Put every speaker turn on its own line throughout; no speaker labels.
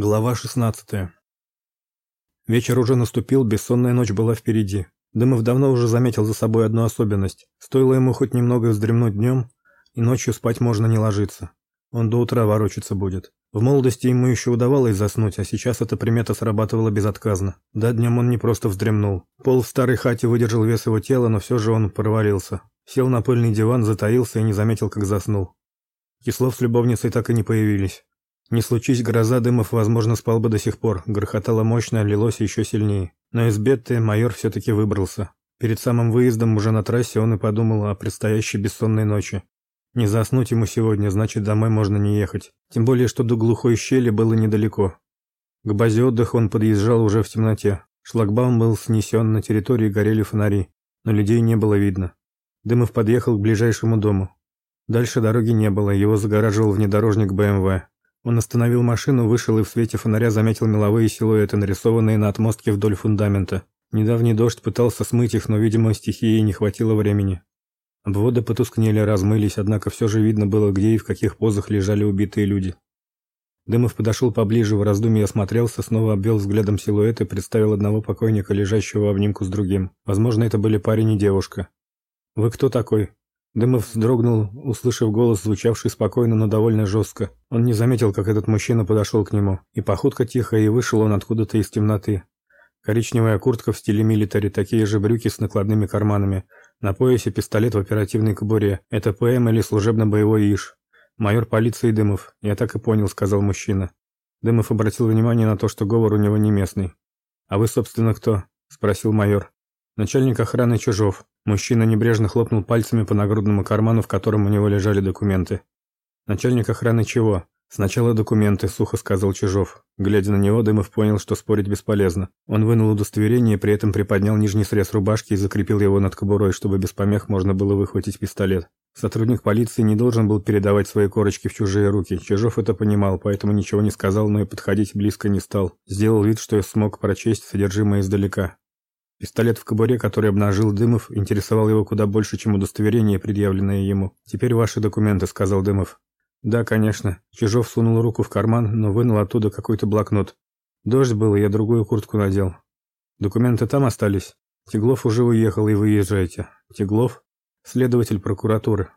Глава 16. Вечер уже наступил, бессонная ночь была впереди. Дымов давно уже заметил за собой одну особенность. Стоило ему хоть немного вздремнуть днем, и ночью спать можно не ложиться. Он до утра ворочаться будет. В молодости ему еще удавалось заснуть, а сейчас эта примета срабатывала безотказно. Да, днем он не просто вздремнул. Пол в старой хате выдержал вес его тела, но все же он провалился. Сел на пыльный диван, затаился и не заметил, как заснул. Кислов с любовницей так и не появились. Не случись гроза, Дымов, возможно, спал бы до сих пор. Грохотало мощно, лилось еще сильнее. Но из Бетты майор все-таки выбрался. Перед самым выездом уже на трассе он и подумал о предстоящей бессонной ночи. Не заснуть ему сегодня, значит, домой можно не ехать. Тем более, что до глухой щели было недалеко. К базе отдыха он подъезжал уже в темноте. Шлагбаум был снесен, на территории горели фонари, но людей не было видно. Дымов подъехал к ближайшему дому. Дальше дороги не было, его загораживал внедорожник БМВ. Он остановил машину, вышел и в свете фонаря заметил меловые силуэты, нарисованные на отмостке вдоль фундамента. Недавний дождь пытался смыть их, но, видимо, стихии не хватило времени. Обводы потускнели, размылись, однако все же видно было, где и в каких позах лежали убитые люди. Дымов подошел поближе, в раздумье осмотрелся, снова обвел взглядом силуэты, представил одного покойника, лежащего в обнимку с другим. Возможно, это были парень и девушка. «Вы кто такой?» Дымов вздрогнул, услышав голос, звучавший спокойно, но довольно жестко. Он не заметил, как этот мужчина подошел к нему. И походка тихая, и вышел он откуда-то из темноты. Коричневая куртка в стиле милитари, такие же брюки с накладными карманами. На поясе пистолет в оперативной кобуре. Это ПМ или служебно-боевой ИШ. Майор полиции Дымов. Я так и понял, сказал мужчина. Дымов обратил внимание на то, что говор у него не местный. А вы, собственно, кто? спросил майор. Начальник охраны Чужов. Мужчина небрежно хлопнул пальцами по нагрудному карману, в котором у него лежали документы. Начальник охраны чего? Сначала документы, сухо сказал Чужов. Глядя на него, Дымов понял, что спорить бесполезно. Он вынул удостоверение, при этом приподнял нижний срез рубашки и закрепил его над кобурой, чтобы без помех можно было выхватить пистолет. Сотрудник полиции не должен был передавать свои корочки в чужие руки. Чужов это понимал, поэтому ничего не сказал, но и подходить близко не стал. Сделал вид, что смог прочесть содержимое издалека. Пистолет в кобуре, который обнажил Дымов, интересовал его куда больше, чем удостоверение, предъявленное ему. «Теперь ваши документы», — сказал Дымов. «Да, конечно». Чижов сунул руку в карман, но вынул оттуда какой-то блокнот. «Дождь был, я другую куртку надел». «Документы там остались?» «Теглов уже уехал, и вы езжаете». «Теглов?» «Следователь прокуратуры».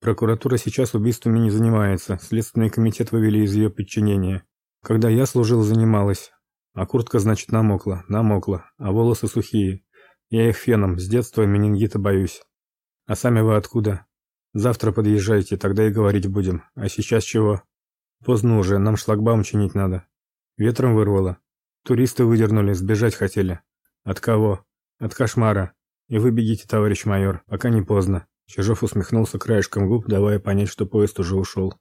«Прокуратура сейчас убийствами не занимается. Следственный комитет вывели из ее подчинения. Когда я служил, занималась. А куртка, значит, намокла, намокла, а волосы сухие. Я их феном, с детства менингита боюсь. А сами вы откуда? Завтра подъезжайте, тогда и говорить будем. А сейчас чего? Поздно уже, нам шлагбаум чинить надо. Ветром вырвало. Туристы выдернули, сбежать хотели. От кого? От кошмара. И вы бегите, товарищ майор, пока не поздно. Чижов усмехнулся краешком губ, давая понять, что поезд уже ушел.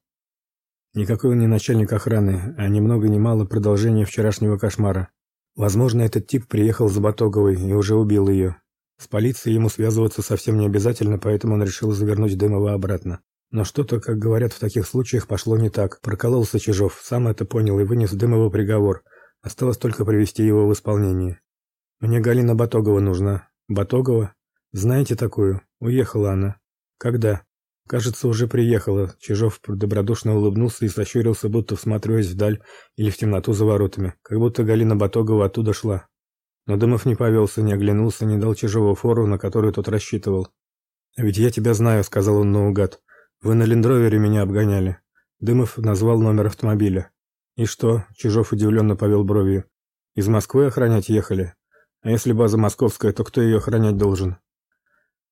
Никакой он не начальник охраны, а ни много ни мало продолжение вчерашнего кошмара. Возможно, этот тип приехал за Батоговой и уже убил ее. С полицией ему связываться совсем не обязательно, поэтому он решил завернуть Дымова обратно. Но что-то, как говорят в таких случаях, пошло не так. Прокололся Чижов, сам это понял и вынес Дымову приговор. Осталось только привести его в исполнение. Мне Галина Батогова нужна. Батогова? Знаете такую? Уехала она. Когда? Кажется, уже приехала. Чижов добродушно улыбнулся и сощурился, будто всматриваясь вдаль или в темноту за воротами, как будто Галина Батогова оттуда шла. Но Дымов не повелся, не оглянулся, не дал Чижову фору, на которую тот рассчитывал. «А ведь я тебя знаю», — сказал он наугад. «Вы на лендровере меня обгоняли». Дымов назвал номер автомобиля. «И что?» — Чижов удивленно повел бровью. «Из Москвы охранять ехали? А если база московская, то кто ее охранять должен?»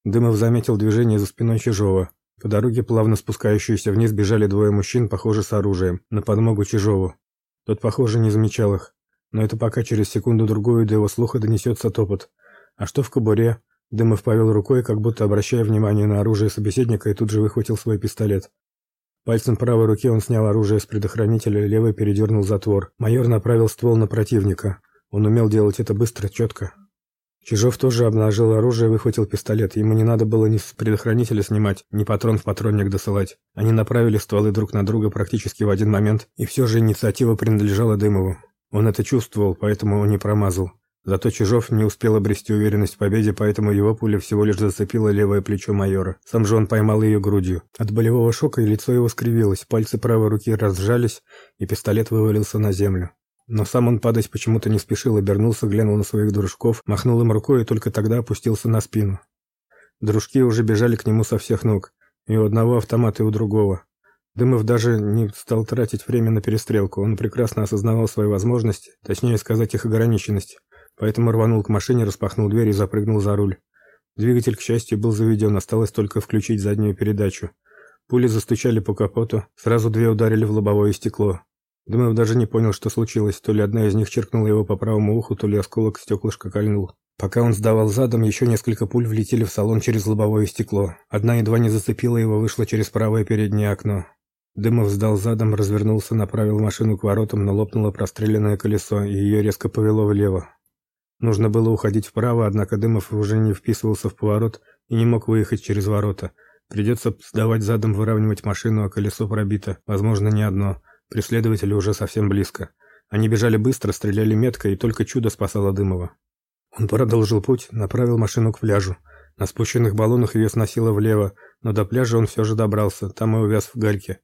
Дымов заметил движение за спиной Чижова. По дороге, плавно спускающейся вниз, бежали двое мужчин, похоже, с оружием, на подмогу Чижову. Тот, похоже, не замечал их. Но это пока через секунду-другую до его слуха донесется топот. А что в кобуре? Дымов повел рукой, как будто обращая внимание на оружие собеседника, и тут же выхватил свой пистолет. Пальцем правой руки он снял оружие с предохранителя, левой передернул затвор. Майор направил ствол на противника. Он умел делать это быстро, четко. Чижов тоже обнажил оружие и выхватил пистолет. Ему не надо было ни с предохранителя снимать, ни патрон в патронник досылать. Они направили стволы друг на друга практически в один момент, и все же инициатива принадлежала Дымову. Он это чувствовал, поэтому он не промазал. Зато Чижов не успел обрести уверенность в победе, поэтому его пуля всего лишь зацепила левое плечо майора. Сам же он поймал ее грудью. От болевого шока лицо его скривилось, пальцы правой руки разжались, и пистолет вывалился на землю. Но сам он падать почему-то не спешил, обернулся, глянул на своих дружков, махнул им рукой и только тогда опустился на спину. Дружки уже бежали к нему со всех ног, и у одного автомат, и у другого. Дымов даже не стал тратить время на перестрелку, он прекрасно осознавал свои возможности, точнее сказать их ограниченность, поэтому рванул к машине, распахнул дверь и запрыгнул за руль. Двигатель, к счастью, был заведен, осталось только включить заднюю передачу. Пули застучали по капоту, сразу две ударили в лобовое стекло. Дымов даже не понял, что случилось, то ли одна из них черкнула его по правому уху, то ли осколок стеклышка кольнул. Пока он сдавал задом, еще несколько пуль влетели в салон через лобовое стекло. Одна едва не зацепила его, вышла через правое переднее окно. Дымов сдал задом, развернулся, направил машину к воротам, но лопнуло простреленное колесо, и ее резко повело влево. Нужно было уходить вправо, однако Дымов уже не вписывался в поворот и не мог выехать через ворота. Придется сдавать задом, выравнивать машину, а колесо пробито, возможно, не одно. Преследователи уже совсем близко. Они бежали быстро, стреляли метко, и только чудо спасало Дымова. Он продолжил путь, направил машину к пляжу. На спущенных баллонах ее сносило влево, но до пляжа он все же добрался, там и увяз в гальке.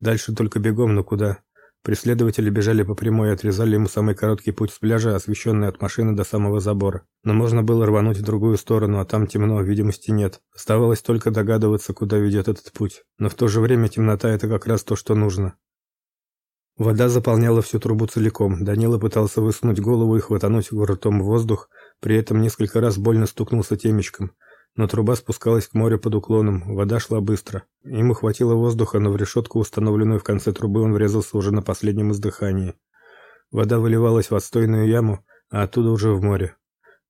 Дальше только бегом, но куда? Преследователи бежали по прямой и отрезали ему самый короткий путь с пляжа, освещенный от машины до самого забора. Но можно было рвануть в другую сторону, а там темно, видимости нет. Оставалось только догадываться, куда ведет этот путь. Но в то же время темнота это как раз то, что нужно. Вода заполняла всю трубу целиком. Данила пытался высунуть голову и хватануть ртом воздух, при этом несколько раз больно стукнулся темечком но труба спускалась к морю под уклоном, вода шла быстро. Ему хватило воздуха, но в решетку, установленную в конце трубы, он врезался уже на последнем издыхании. Вода выливалась в отстойную яму, а оттуда уже в море.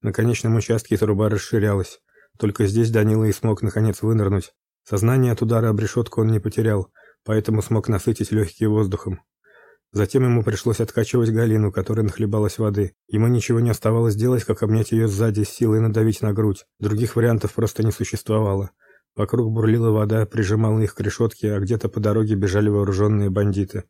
На конечном участке труба расширялась. Только здесь Данила и смог наконец вынырнуть. Сознание от удара об решетку он не потерял, поэтому смог насытить легкие воздухом. Затем ему пришлось откачивать Галину, которая нахлебалась воды. Ему ничего не оставалось делать, как обнять ее сзади с силой надавить на грудь. Других вариантов просто не существовало. Вокруг бурлила вода, прижимала их к решетке, а где-то по дороге бежали вооруженные бандиты.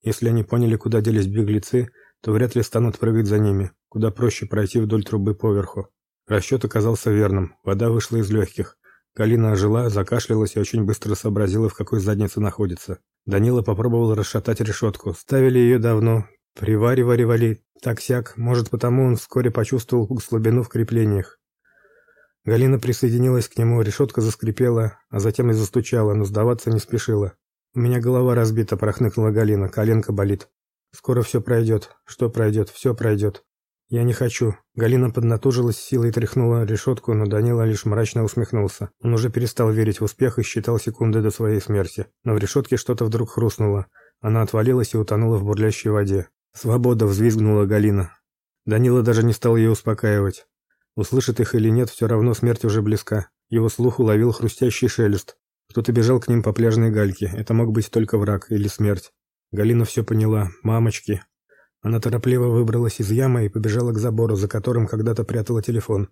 Если они поняли, куда делись беглецы, то вряд ли станут прыгать за ними. Куда проще пройти вдоль трубы поверху. Расчет оказался верным. Вода вышла из легких. Галина ожила, закашлялась и очень быстро сообразила, в какой заднице находится. Данила попробовал расшатать решетку. Ставили ее давно, приваривали, так-сяк. Может, потому он вскоре почувствовал слабину в креплениях. Галина присоединилась к нему, решетка заскрипела, а затем и застучала, но сдаваться не спешила. «У меня голова разбита», – прохныкнула Галина, коленка болит. «Скоро все пройдет. Что пройдет? Все пройдет». «Я не хочу». Галина поднатужилась, силой тряхнула решетку, но Данила лишь мрачно усмехнулся. Он уже перестал верить в успех и считал секунды до своей смерти. Но в решетке что-то вдруг хрустнуло. Она отвалилась и утонула в бурлящей воде. «Свобода!» – взвизгнула Галина. Данила даже не стал ее успокаивать. Услышит их или нет, все равно смерть уже близка. Его слух уловил хрустящий шелест. Кто-то бежал к ним по пляжной гальке. Это мог быть только враг или смерть. Галина все поняла. Мамочки, она торопливо выбралась из ямы и побежала к забору, за которым когда-то прятала телефон.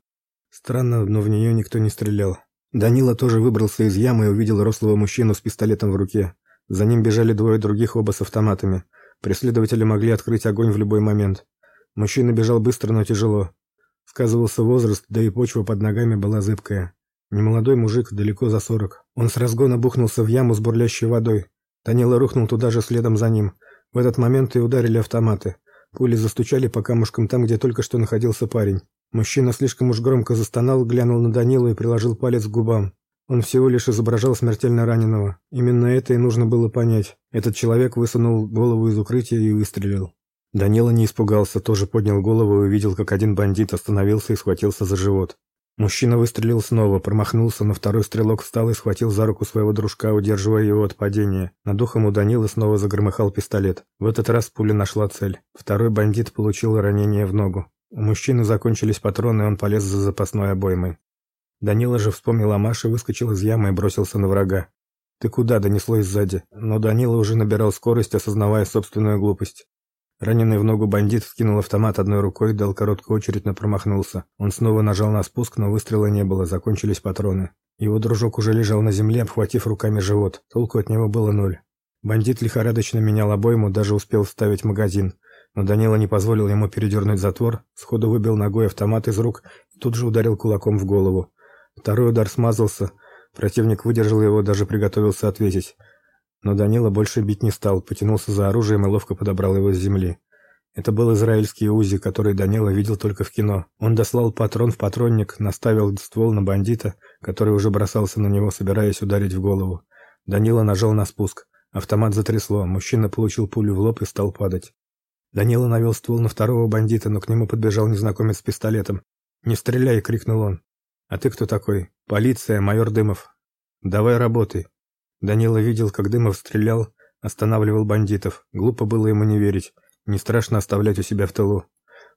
Странно, но в нее никто не стрелял. Данила тоже выбрался из ямы и увидел рослого мужчину с пистолетом в руке. За ним бежали двое других, оба с автоматами. Преследователи могли открыть огонь в любой момент. Мужчина бежал быстро, но тяжело. Сказывался возраст, да и почва под ногами была зыбкая. Немолодой мужик, далеко за сорок. Он с разгона бухнулся в яму с бурлящей водой. Данила рухнул туда же следом за ним. В этот момент и ударили автоматы. Пули застучали по камушкам там, где только что находился парень. Мужчина слишком уж громко застонал, глянул на Данилу и приложил палец к губам. Он всего лишь изображал смертельно раненого. Именно это и нужно было понять. Этот человек высунул голову из укрытия и выстрелил. Данила не испугался, тоже поднял голову и увидел, как один бандит остановился и схватился за живот. Мужчина выстрелил снова, промахнулся, но второй стрелок встал и схватил за руку своего дружка, удерживая его от падения. Над ухом у Данилы снова загромыхал пистолет. В этот раз пуля нашла цель. Второй бандит получил ранение в ногу. У мужчины закончились патроны, и он полез за запасной обоймой. Данила же вспомнил о Маше, выскочил из ямы и бросился на врага. «Ты куда?» – донеслось сзади. Но Данила уже набирал скорость, осознавая собственную глупость. Раненый в ногу бандит вскинул автомат одной рукой, дал короткую очередь, но промахнулся. Он снова нажал на спуск, но выстрела не было, закончились патроны. Его дружок уже лежал на земле, обхватив руками живот. Толку от него было ноль. Бандит лихорадочно менял обойму, даже успел вставить магазин. Но Данила не позволил ему передернуть затвор, сходу выбил ногой автомат из рук и тут же ударил кулаком в голову. Второй удар смазался, противник выдержал его, даже приготовился ответить. Но Данила больше бить не стал, потянулся за оружием и ловко подобрал его с земли. Это был израильский УЗИ, который Данила видел только в кино. Он дослал патрон в патронник, наставил ствол на бандита, который уже бросался на него, собираясь ударить в голову. Данила нажал на спуск. Автомат затрясло. Мужчина получил пулю в лоб и стал падать. Данила навел ствол на второго бандита, но к нему подбежал незнакомец с пистолетом. "Не стреляй", крикнул он. "А ты кто такой?" "Полиция, майор Дымов". "Давай работай". Данила видел, как Дымов стрелял, останавливал бандитов. Глупо было ему не верить. Не страшно оставлять у себя в тылу.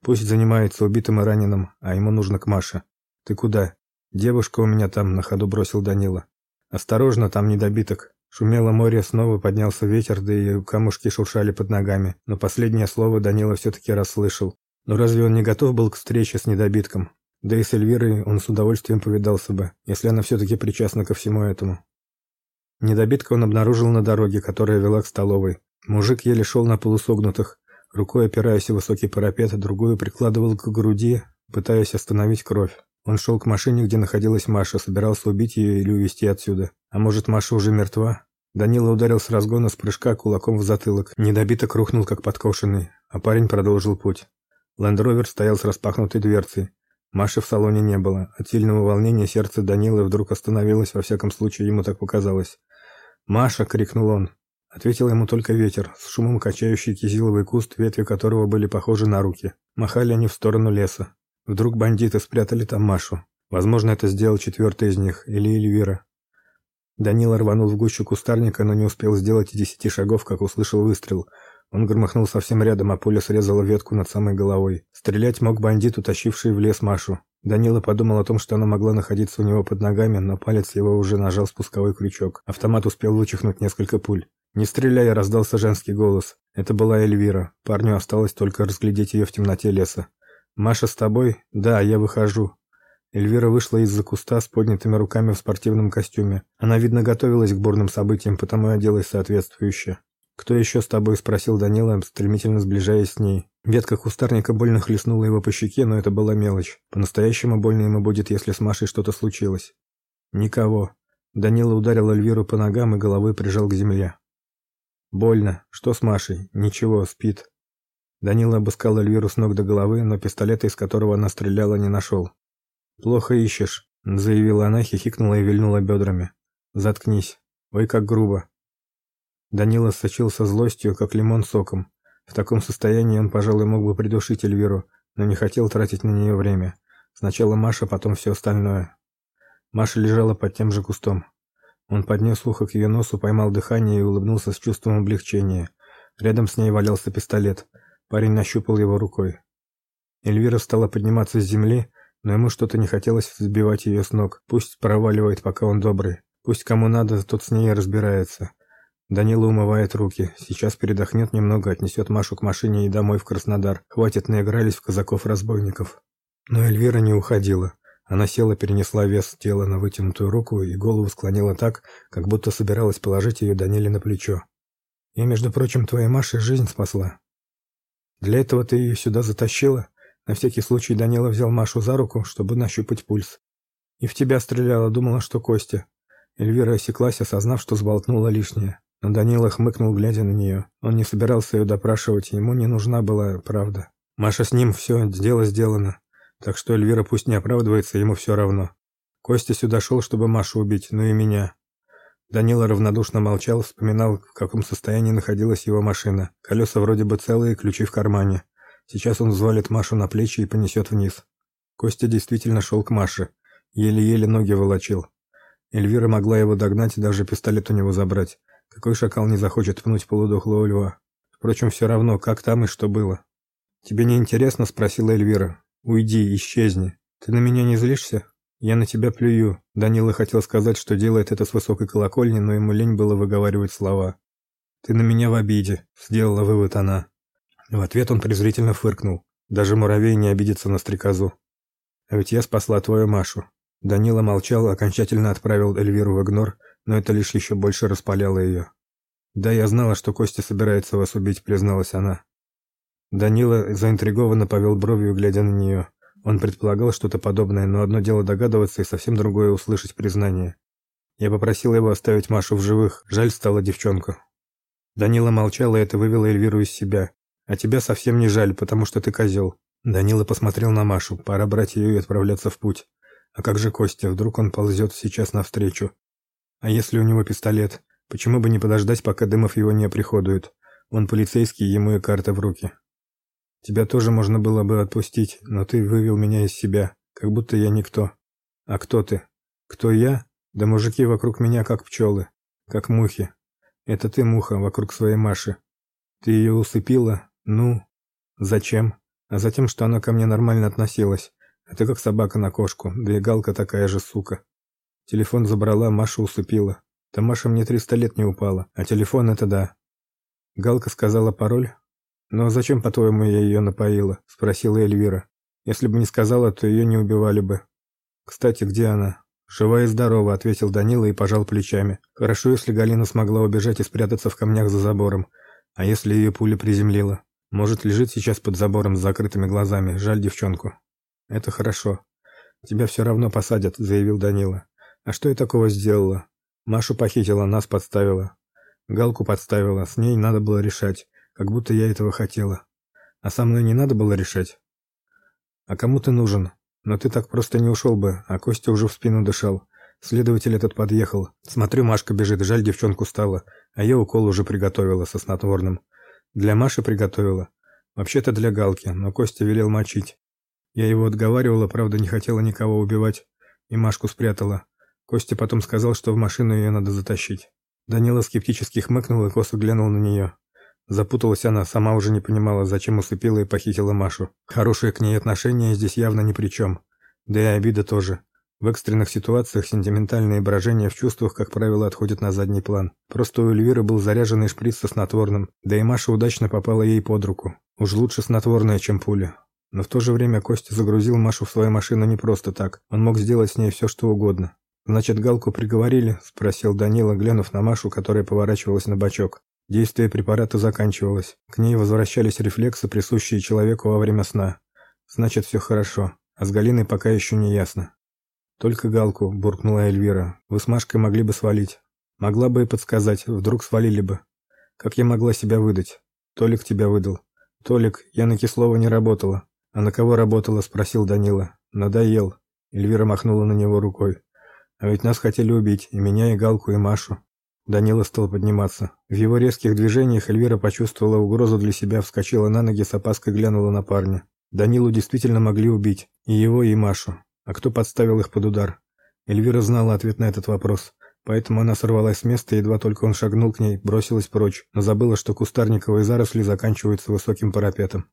Пусть занимается убитым и раненым, а ему нужно к Маше. Ты куда? Девушка у меня там, на ходу бросил Данила. Осторожно, там недобиток. Шумело море, снова поднялся ветер, да и камушки шуршали под ногами, но последнее слово Данила все таки расслышал. Но разве он не готов был к встрече с недобитком? Да и с Эльвирой он с удовольствием повидался бы, если она все таки причастна ко всему этому. Недобитка он обнаружил на дороге, которая вела к столовой. Мужик еле шел на полусогнутых, Рукой опираясь о высокий парапет, другую прикладывал к груди, пытаясь остановить кровь. Он шел к машине, где находилась Маша, собирался убить ее или увезти отсюда. А может, Маша уже мертва? Данила ударил с разгона с прыжка кулаком в затылок. Недобиток рухнул, как подкошенный, а парень продолжил путь. Лендровер стоял с распахнутой дверцей. Маши в салоне не было. От сильного волнения сердце Данилы вдруг остановилось, во всяком случае, ему так показалось. «Маша!» — крикнул он. Ответил ему только ветер, с шумом качающий кизиловый куст, ветви которого были похожи на руки. Махали они в сторону леса. Вдруг бандиты спрятали там Машу. Возможно, это сделал четвертый из них, или Эльвира. Данила рванул в гущу кустарника, но не успел сделать и десяти шагов, как услышал выстрел. Он громыхнул совсем рядом, а пуля срезала ветку над самой головой. Стрелять мог бандит, утащивший в лес Машу. Данила подумал о том, что она могла находиться у него под ногами, но палец его уже нажал спусковой крючок. Автомат успел вычихнуть несколько пуль. «Не стреляй!» — раздался женский голос. Это была Эльвира. Парню осталось только разглядеть ее в темноте леса. «Маша с тобой?» «Да, я выхожу». Эльвира вышла из-за куста с поднятыми руками в спортивном костюме. Она, видно, готовилась к бурным событиям, потому и оделась соответствующе. «Кто еще с тобой?» — спросил Данила, стремительно сближаясь с ней. Ветка кустарника больно хлестнула его по щеке, но это была мелочь. По-настоящему больно ему будет, если с Машей что-то случилось. «Никого». Данила ударил Эльвиру по ногам и головой прижал к земле. Больно. Что с Машей? Ничего, спит. Данила обыскал Эльвиру с ног до головы, но пистолета, из которого она стреляла, не нашел. Плохо ищешь, заявила она, хихикнула и вильнула бедрами. Заткнись. Ой, как грубо. Данила сочился злостью, как лимон соком. В таком состоянии он, пожалуй, мог бы придушить Эльвиру, но не хотел тратить на нее время. Сначала Маша, потом все остальное. Маша лежала под тем же кустом. Он поднес ухо к ее носу, поймал дыхание и улыбнулся с чувством облегчения. Рядом с ней валялся пистолет. Парень нащупал его рукой. Эльвира стала подниматься с земли, но ему что-то не хотелось сбивать ее с ног. Пусть проваливает, пока он добрый. Пусть кому надо, тот с ней разбирается. Данила умывает руки. Сейчас передохнет немного, отнесет Машу к машине и домой в Краснодар. Хватит наигрались в казаков-разбойников. Но Эльвира не уходила. Она села, перенесла вес тела на вытянутую руку и голову склонила так, как будто собиралась положить ее Даниле на плечо. "Я, между прочим, твоей Маше жизнь спасла. Для этого ты ее сюда затащила?" На всякий случай Данила взял Машу за руку, чтобы нащупать пульс. "И в тебя стреляла, думала, что Костя." Эльвира осеклась, осознав, что сболтнула лишнее. Данила хмыкнул, глядя на нее. Он не собирался ее допрашивать, ему не нужна была правда. Маша с ним все, дело сделано. Так что Эльвира пусть не оправдывается, ему все равно. Костя сюда шел, чтобы Машу убить, но и меня. Данила равнодушно молчал, вспоминал, в каком состоянии находилась его машина. Колеса вроде бы целые, ключи в кармане. Сейчас он взвалит Машу на плечи и понесет вниз. Костя действительно шел к Маше, еле-еле ноги волочил. Эльвира могла его догнать и даже пистолет у него забрать. Какой шакал не захочет пнуть полудохлого льва? Впрочем, все равно, как там и что было. Тебе не интересно, спросила Эльвира. Уйди, исчезни. Ты на меня не злишься? Я на тебя плюю. Данила хотел сказать, что делает это с высокой колокольни, но ему лень было выговаривать слова. Ты на меня в обиде, сделала вывод она. В ответ он презрительно фыркнул. Даже муравей не обидится на стрекозу. А ведь я спасла твою Машу. Данила молчал, окончательно отправил Эльвиру в игнор, но это лишь еще больше распаляло ее. Да, я знала, что Костя собирается вас убить, призналась она. Данила заинтригованно повел бровью, глядя на нее. Он предполагал что-то подобное, но одно дело догадываться и совсем другое услышать признание. Я попросил его оставить Машу в живых. Жаль стала девчонку. Данила молчал, и это вывело Эльвиру из себя. А тебя совсем не жаль, потому что ты козел». Данила посмотрел на Машу. Пора брать ее и отправляться в путь. А как же Костя? Вдруг он ползет сейчас навстречу? А если у него пистолет? Почему бы не подождать, пока Дымов его не оприходует? Он полицейский, ему и карта в руки. Тебя тоже можно было бы отпустить, но ты вывел меня из себя, как будто я никто. А кто ты? Кто я? Да мужики вокруг меня как пчелы, как мухи. Это ты, муха, вокруг своей Маши. Ты ее усыпила? Ну, зачем? А затем, что она ко мне нормально относилась. Ты как собака на кошку, да и Галка такая же сука. Телефон забрала, Маша усыпила. Да Маша мне триста лет не упала, а телефон это да. Галка сказала пароль. «Ну а зачем, по-твоему, я ее напоила?» – спросила Эльвира. «Если бы не сказала, то ее не убивали бы». «Кстати, где она?» «Жива и здорова», — ответил Данила и пожал плечами. «Хорошо, если Галина смогла убежать и спрятаться в камнях за забором. А если ее пуля приземлила? Может, лежит сейчас под забором с закрытыми глазами. Жаль девчонку». «Это хорошо. Тебя все равно посадят», — заявил Данила. «А что я такого сделала? Машу похитила, нас подставила. Галку подставила, с ней надо было решать, как будто я этого хотела. А со мной не надо было решать?» «А кому ты нужен?» Но ты так просто не ушел бы, а Костя уже в спину дышал. Следователь этот подъехал. Смотрю, Машка бежит, жаль девчонку стало. А я укол уже приготовила со снотворным. Для Маши приготовила. Вообще-то для Галки, но Костя велел мочить. Я его отговаривала, правда, не хотела никого убивать. И Машку спрятала. Костя потом сказал, что в машину ее надо затащить. Данила скептически хмыкнул и косо глянул на нее. Запуталась она, сама уже не понимала, зачем усыпила и похитила Машу. Хорошие к ней отношения здесь явно ни при чем. Да и обида тоже. В экстренных ситуациях сентиментальные брожения в чувствах, как правило, отходят на задний план. Просто у Эльвиры был заряженный шприц со снотворным, да и Маша удачно попала ей под руку. Уж лучше снотворное, чем пуля. Но в то же время Костя загрузил Машу в свою машину не просто так. Он мог сделать с ней все, что угодно. «Значит, Галку приговорили?» – спросил Данила, глянув на Машу, которая поворачивалась на бочок. Действие препарата заканчивалось. К ней возвращались рефлексы, присущие человеку во время сна. Значит, все хорошо. А с Галиной пока еще не ясно. Только Галку, буркнула Эльвира. Вы с Машкой могли бы свалить. Могла бы и подсказать, вдруг свалили бы. Как я могла себя выдать? Толик тебя выдал. Толик, я на Кислова не работала. А на кого работала, спросил Данила. Надоел. Эльвира махнула на него рукой. А ведь нас хотели убить, и меня, и Галку, и Машу. Данила стал подниматься. В его резких движениях Эльвира почувствовала угрозу для себя, вскочила на ноги, с опаской глянула на парня. Данилу действительно могли убить, и его, и Машу. А кто подставил их под удар? Эльвира знала ответ на этот вопрос, поэтому она сорвалась с места, едва только он шагнул к ней, бросилась прочь, но забыла, что кустарниковые заросли заканчиваются высоким парапетом.